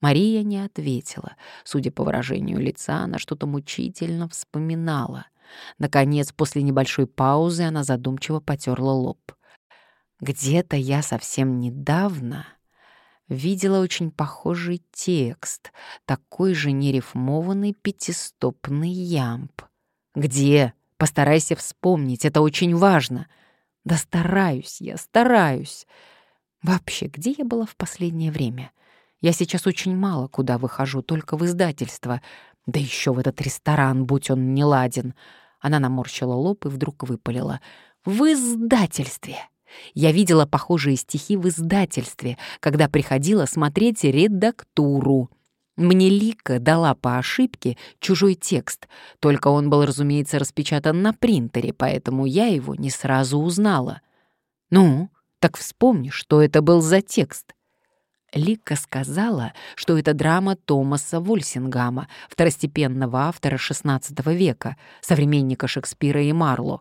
Мария не ответила. Судя по выражению лица, она что-то мучительно вспоминала. Наконец, после небольшой паузы, она задумчиво потерла лоб. «Где-то я совсем недавно видела очень похожий текст, такой же нерифмованный пятистопный ямб. Где? Постарайся вспомнить, это очень важно. Да стараюсь я, стараюсь. Вообще, где я была в последнее время? Я сейчас очень мало куда выхожу, только в издательство. Да еще в этот ресторан, будь он не ладен. Она наморщила лоб и вдруг выпалила. «В издательстве!» Я видела похожие стихи в издательстве, когда приходила смотреть редактуру. Мне Лика дала по ошибке чужой текст, только он был, разумеется, распечатан на принтере, поэтому я его не сразу узнала. «Ну, так вспомни, что это был за текст». Лика сказала, что это драма Томаса Вольсингама, второстепенного автора XVI века, современника Шекспира и Марло.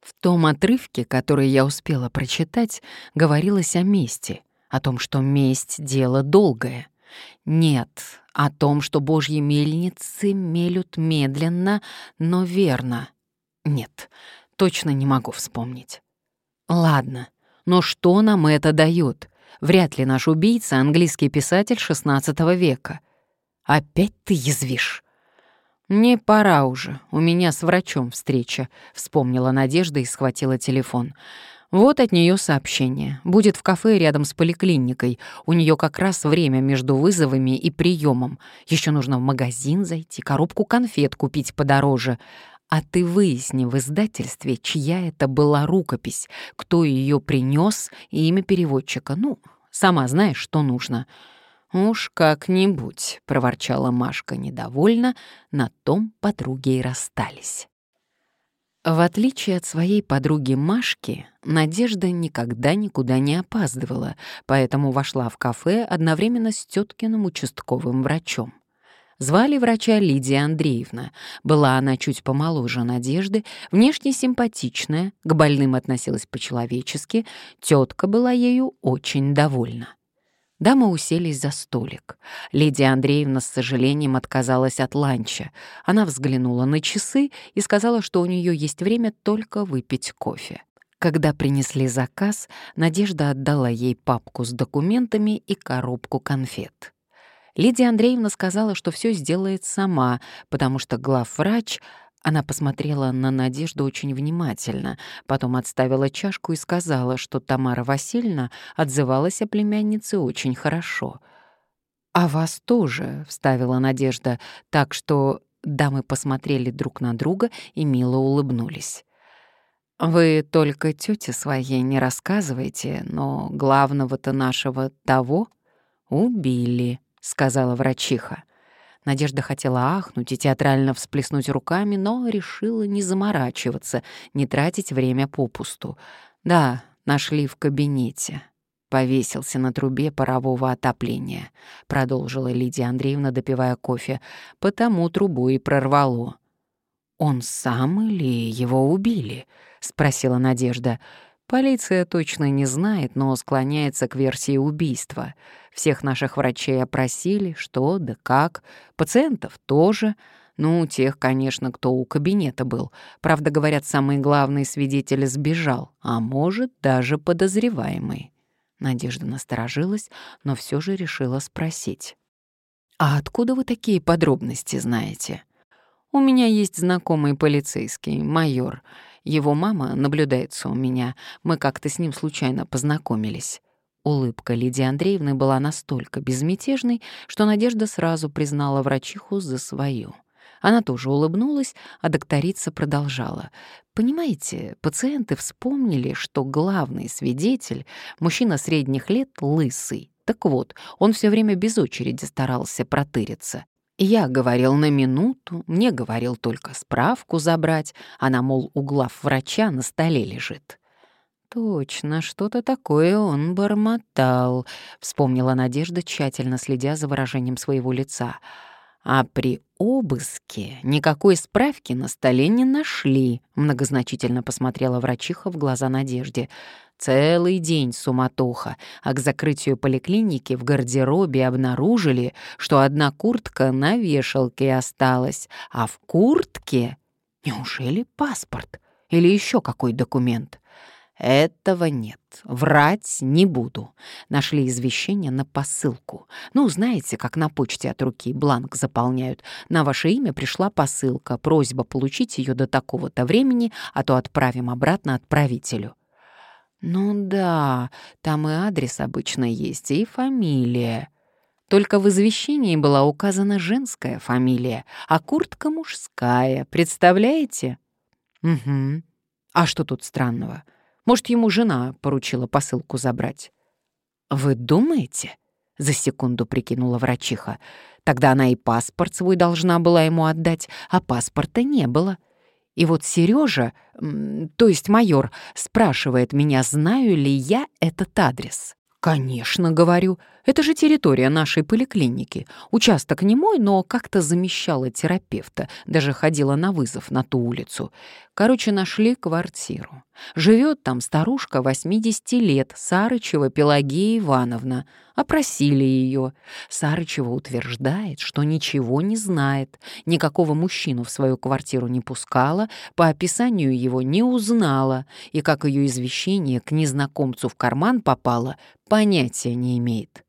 В том отрывке, который я успела прочитать, говорилось о мести, о том, что месть — дело долгое. Нет, о том, что божьи мельницы мелют медленно, но верно. Нет, точно не могу вспомнить. Ладно, но что нам это дает? Вряд ли наш убийца — английский писатель XVI века. Опять ты язвишь. «Не пора уже, у меня с врачом встреча», — вспомнила Надежда и схватила телефон. Вот от нее сообщение. Будет в кафе рядом с поликлиникой. У нее как раз время между вызовами и приемом. Еще нужно в магазин зайти, коробку конфет купить подороже. А ты выясни в издательстве, чья это была рукопись, кто ее принес и имя переводчика. Ну, сама знаешь, что нужно. «Уж как-нибудь», — проворчала Машка недовольно, на том подруги и расстались. В отличие от своей подруги Машки, Надежда никогда никуда не опаздывала, поэтому вошла в кафе одновременно с теткиным участковым врачом. Звали врача Лидия Андреевна. Была она чуть помоложе Надежды, внешне симпатичная, к больным относилась по-человечески, тетка была ею очень довольна. Дамы уселись за столик. Лидия Андреевна с сожалением отказалась от ланча. Она взглянула на часы и сказала, что у нее есть время только выпить кофе. Когда принесли заказ, Надежда отдала ей папку с документами и коробку конфет. Лидия Андреевна сказала, что все сделает сама, потому что главврач она посмотрела на Надежду очень внимательно, потом отставила чашку и сказала, что Тамара Васильевна отзывалась о племяннице очень хорошо. «А вас тоже», — вставила Надежда, так что дамы посмотрели друг на друга и мило улыбнулись. «Вы только тете своей не рассказывайте, но главного-то нашего того убили», — сказала врачиха. Надежда хотела ахнуть и театрально всплеснуть руками, но решила не заморачиваться, не тратить время попусту. Да, нашли в кабинете. Повесился на трубе парового отопления, продолжила Лидия Андреевна, допивая кофе. Потому трубу и прорвало. Он сам или его убили? спросила Надежда. Полиция точно не знает, но склоняется к версии убийства. Всех наших врачей опросили, что да как. Пациентов тоже. Ну, тех, конечно, кто у кабинета был. Правда, говорят, самый главный свидетель сбежал, а может, даже подозреваемый. Надежда насторожилась, но все же решила спросить. «А откуда вы такие подробности знаете?» «У меня есть знакомый полицейский, майор. Его мама наблюдается у меня. Мы как-то с ним случайно познакомились». Улыбка Лидии Андреевны была настолько безмятежной, что Надежда сразу признала врачиху за свою. Она тоже улыбнулась, а докторица продолжала. «Понимаете, пациенты вспомнили, что главный свидетель — мужчина средних лет, лысый. Так вот, он все время без очереди старался протыриться. Я говорил на минуту, мне говорил только справку забрать, она, мол, у глав врача на столе лежит. «Точно, что-то такое он бормотал», — вспомнила Надежда, тщательно следя за выражением своего лица. «А при обыске никакой справки на столе не нашли», — многозначительно посмотрела врачиха в глаза Надежде. Целый день суматоха, а к закрытию поликлиники в гардеробе обнаружили, что одна куртка на вешалке осталась, а в куртке... Неужели паспорт? Или еще какой документ? Этого нет. Врать не буду. Нашли извещение на посылку. Ну, знаете, как на почте от руки бланк заполняют. На ваше имя пришла посылка. Просьба получить ее до такого-то времени, а то отправим обратно отправителю. Ну да, там и адрес обычно есть, и фамилия. Только в извещении была указана женская фамилия, а куртка мужская, представляете? Угу. А что тут странного? Может, ему жена поручила посылку забрать? «Вы думаете?» — за секунду прикинула врачиха. «Тогда она и паспорт свой должна была ему отдать, а паспорта не было. И вот Сережа, то есть майор, спрашивает меня, знаю ли я этот адрес. «Конечно, — говорю, — это же территория нашей поликлиники. Участок не мой, но как-то замещала терапевта, даже ходила на вызов на ту улицу. Короче, нашли квартиру. Живет там старушка 80 лет, Сарычева Пелагея Ивановна. Опросили ее. Сарычева утверждает, что ничего не знает, никакого мужчину в свою квартиру не пускала, по описанию его не узнала, и как ее извещение к незнакомцу в карман попало, понятия не имеет.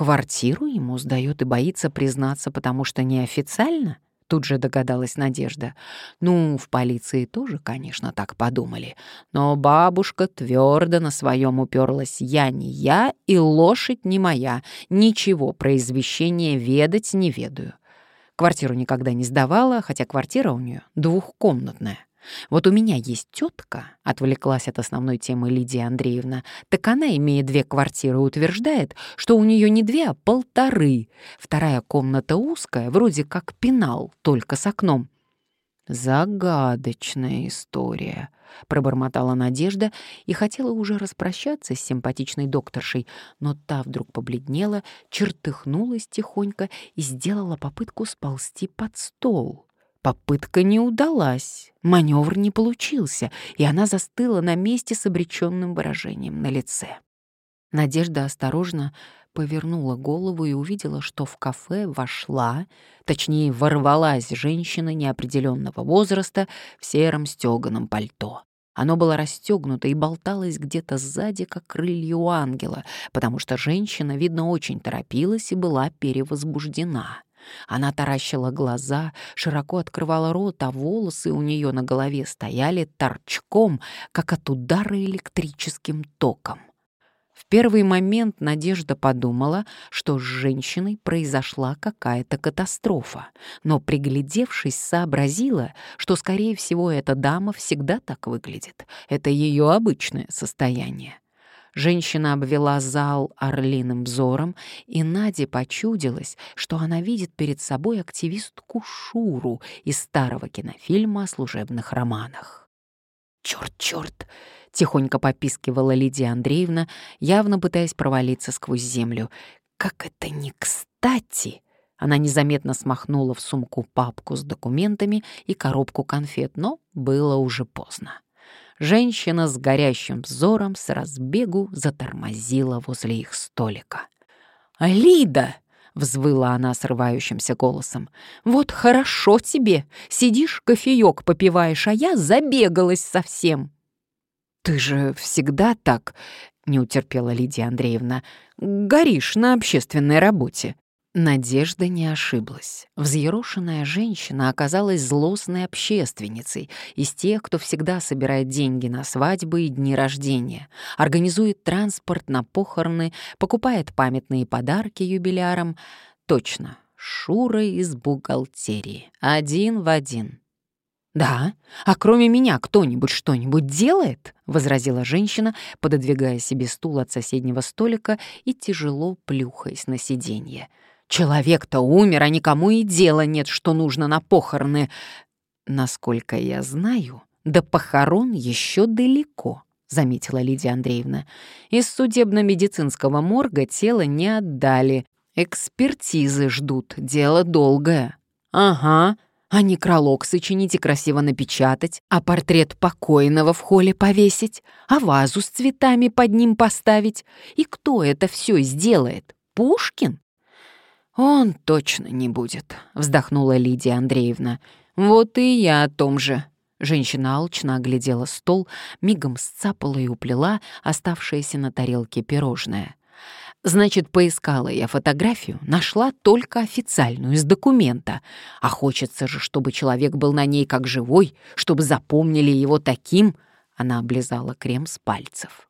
Квартиру ему сдает и боится признаться, потому что неофициально? Тут же догадалась Надежда. Ну, в полиции тоже, конечно, так подумали. Но бабушка твердо на своем уперлась. Я не я, и лошадь не моя. Ничего про извещение ведать не ведаю. Квартиру никогда не сдавала, хотя квартира у нее двухкомнатная. Вот у меня есть тетка, отвлеклась от основной темы Лидия Андреевна, так она, имея две квартиры, утверждает, что у нее не две, а полторы. Вторая комната узкая, вроде как пенал, только с окном. «Загадочная история», — пробормотала Надежда и хотела уже распрощаться с симпатичной докторшей, но та вдруг побледнела, чертыхнулась тихонько и сделала попытку сползти под стол. Попытка не удалась, маневр не получился, и она застыла на месте с обреченным выражением на лице. Надежда осторожно повернула голову и увидела, что в кафе вошла, точнее, ворвалась женщина неопределенного возраста в сером стеганом пальто. Оно было расстегнуто и болталось где-то сзади, как крылья у ангела, потому что женщина, видно, очень торопилась и была перевозбуждена. Она таращила глаза, широко открывала рот, а волосы у нее на голове стояли торчком, как от удара электрическим током. В первый момент Надежда подумала, что с женщиной произошла какая-то катастрофа, но, приглядевшись, сообразила, что, скорее всего, эта дама всегда так выглядит. Это ее обычное состояние. Женщина обвела зал орлиным взором, и Наде почудилось, что она видит перед собой активистку Шуру из старого кинофильма о служебных романах. «Чёрт, чёрт!» — тихонько попискивала Лидия Андреевна, явно пытаясь провалиться сквозь землю. «Как это не кстати!» Она незаметно смахнула в сумку папку с документами и коробку конфет, но было уже поздно. Женщина с горящим взором с разбегу затормозила возле их столика. «Алида!» — взвыла она срывающимся голосом. «Вот хорошо тебе! Сидишь, кофеек попиваешь, а я забегалась совсем!» «Ты же всегда так...» — не утерпела Лидия Андреевна. «Горишь на общественной работе». Надежда не ошиблась. Взъерошенная женщина оказалась злостной общественницей, из тех, кто всегда собирает деньги на свадьбы и дни рождения, организует транспорт на похороны, покупает памятные подарки юбилярам. Точно, Шура из бухгалтерии. Один в один. «Да, а кроме меня кто-нибудь что-нибудь делает?» — возразила женщина, пододвигая себе стул от соседнего столика и тяжело плюхаясь на сиденье. Человек-то умер, а никому и дела нет, что нужно на похороны. Насколько я знаю, до похорон еще далеко, заметила Лидия Андреевна. Из судебно-медицинского морга тело не отдали. Экспертизы ждут, дело долгое. Ага, А некролог сочинить и красиво напечатать, а портрет покойного в холле повесить, а вазу с цветами под ним поставить. И кто это все сделает? Пушкин? «Он точно не будет», — вздохнула Лидия Андреевна. «Вот и я о том же». Женщина алчно оглядела стол, мигом сцапала и уплела оставшееся на тарелке пирожное. Значит, поискала я фотографию, нашла только официальную, из документа. А хочется же, чтобы человек был на ней как живой, чтобы запомнили его таким. Она облизала крем с пальцев.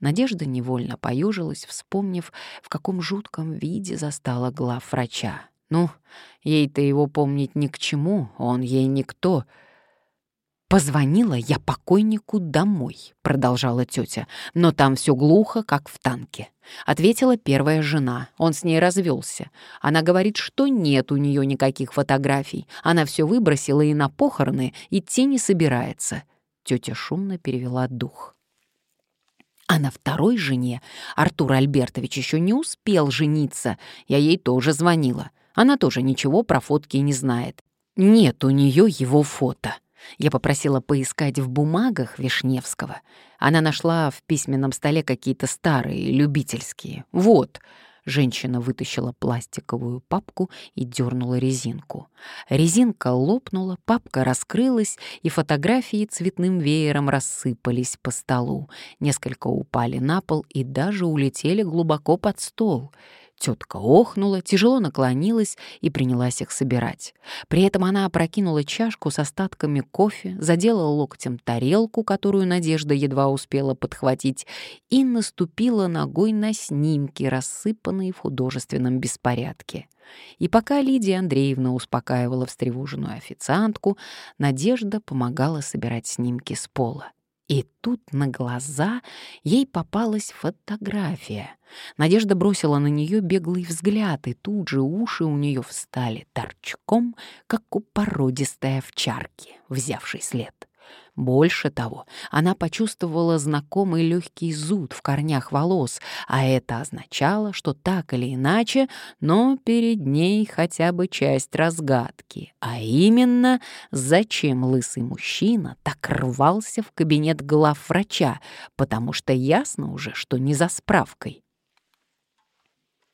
Надежда невольно поюжилась, вспомнив, в каком жутком виде застала глав врача. Ну, ей-то его помнить ни к чему, он ей никто — «Позвонила я покойнику домой», — продолжала тетя, «но там все глухо, как в танке». Ответила первая жена, он с ней развелся. Она говорит, что нет у нее никаких фотографий. Она все выбросила и на похороны идти не собирается. Тетя шумно перевела дух. А на второй жене Артур Альбертович еще не успел жениться. Я ей тоже звонила. Она тоже ничего про фотки не знает. Нет у нее его фото. Я попросила поискать в бумагах Вишневского. Она нашла в письменном столе какие-то старые, любительские. Вот. Женщина вытащила пластиковую папку и дернула резинку. Резинка лопнула, папка раскрылась, и фотографии цветным веером рассыпались по столу. Несколько упали на пол и даже улетели глубоко под стол. Тетка охнула, тяжело наклонилась и принялась их собирать. При этом она опрокинула чашку с остатками кофе, задела локтем тарелку, которую Надежда едва успела подхватить, и наступила ногой на снимки, рассыпанные в художественном беспорядке. И пока Лидия Андреевна успокаивала встревоженную официантку, Надежда помогала собирать снимки с пола. И тут на глаза ей попалась фотография. Надежда бросила на нее беглый взгляд, и тут же уши у нее встали торчком, как у породистой овчарки, взявшей след. Больше того, она почувствовала знакомый легкий зуд в корнях волос, а это означало, что так или иначе, но перед ней хотя бы часть разгадки, а именно, зачем лысый мужчина так рвался в кабинет глав врача, потому что ясно уже, что не за справкой.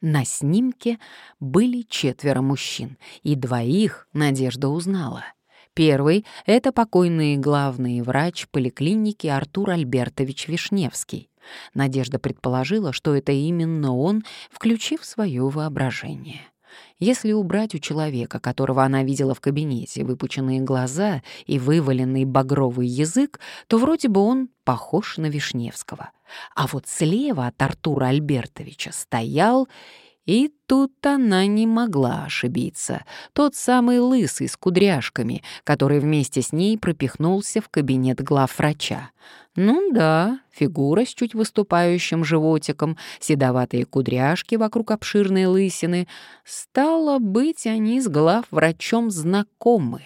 На снимке были четверо мужчин, и двоих Надежда узнала — Первый — это покойный главный врач поликлиники Артур Альбертович Вишневский. Надежда предположила, что это именно он, включив свое воображение. Если убрать у человека, которого она видела в кабинете, выпученные глаза и вываленный багровый язык, то вроде бы он похож на Вишневского. А вот слева от Артура Альбертовича стоял и тут она не могла ошибиться. Тот самый лысый с кудряшками, который вместе с ней пропихнулся в кабинет главврача. Ну да, фигура с чуть выступающим животиком, седоватые кудряшки вокруг обширной лысины. Стало быть, они с главврачом знакомы.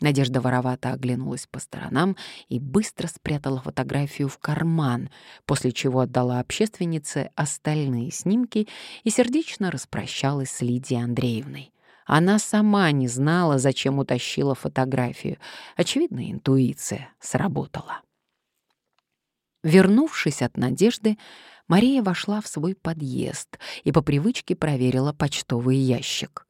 Надежда воровато оглянулась по сторонам и быстро спрятала фотографию в карман, после чего отдала общественнице остальные снимки и сердечно распрощалась с Лидией Андреевной. Она сама не знала, зачем утащила фотографию. Очевидно, интуиция сработала. Вернувшись от Надежды, Мария вошла в свой подъезд и по привычке проверила почтовый ящик.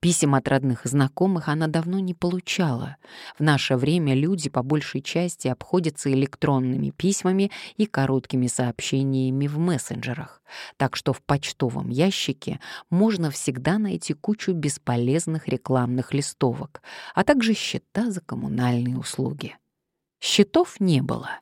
Писем от родных и знакомых она давно не получала. В наше время люди по большей части обходятся электронными письмами и короткими сообщениями в мессенджерах. Так что в почтовом ящике можно всегда найти кучу бесполезных рекламных листовок, а также счета за коммунальные услуги. Счетов не было.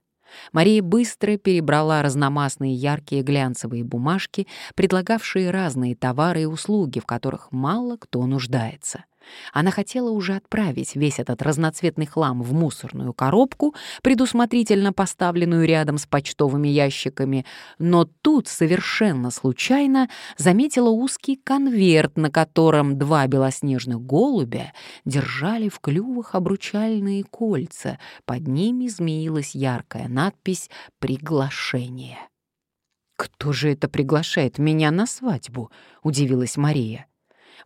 Мария быстро перебрала разномастные яркие глянцевые бумажки, предлагавшие разные товары и услуги, в которых мало кто нуждается. Она хотела уже отправить весь этот разноцветный хлам в мусорную коробку, предусмотрительно поставленную рядом с почтовыми ящиками, но тут совершенно случайно заметила узкий конверт, на котором два белоснежных голубя держали в клювах обручальные кольца. Под ними змеилась яркая надпись «Приглашение». «Кто же это приглашает меня на свадьбу?» — удивилась Мария.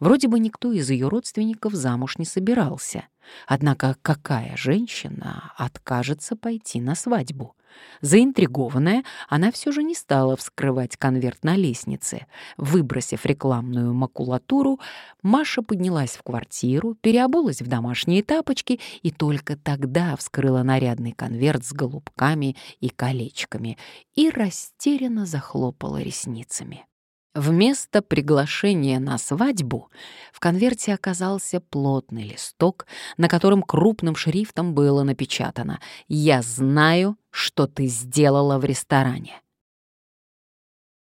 Вроде бы никто из ее родственников замуж не собирался. Однако какая женщина откажется пойти на свадьбу? Заинтригованная, она все же не стала вскрывать конверт на лестнице. Выбросив рекламную макулатуру, Маша поднялась в квартиру, переобулась в домашние тапочки и только тогда вскрыла нарядный конверт с голубками и колечками и растерянно захлопала ресницами. Вместо приглашения на свадьбу в конверте оказался плотный листок, на котором крупным шрифтом было напечатано «Я знаю, что ты сделала в ресторане».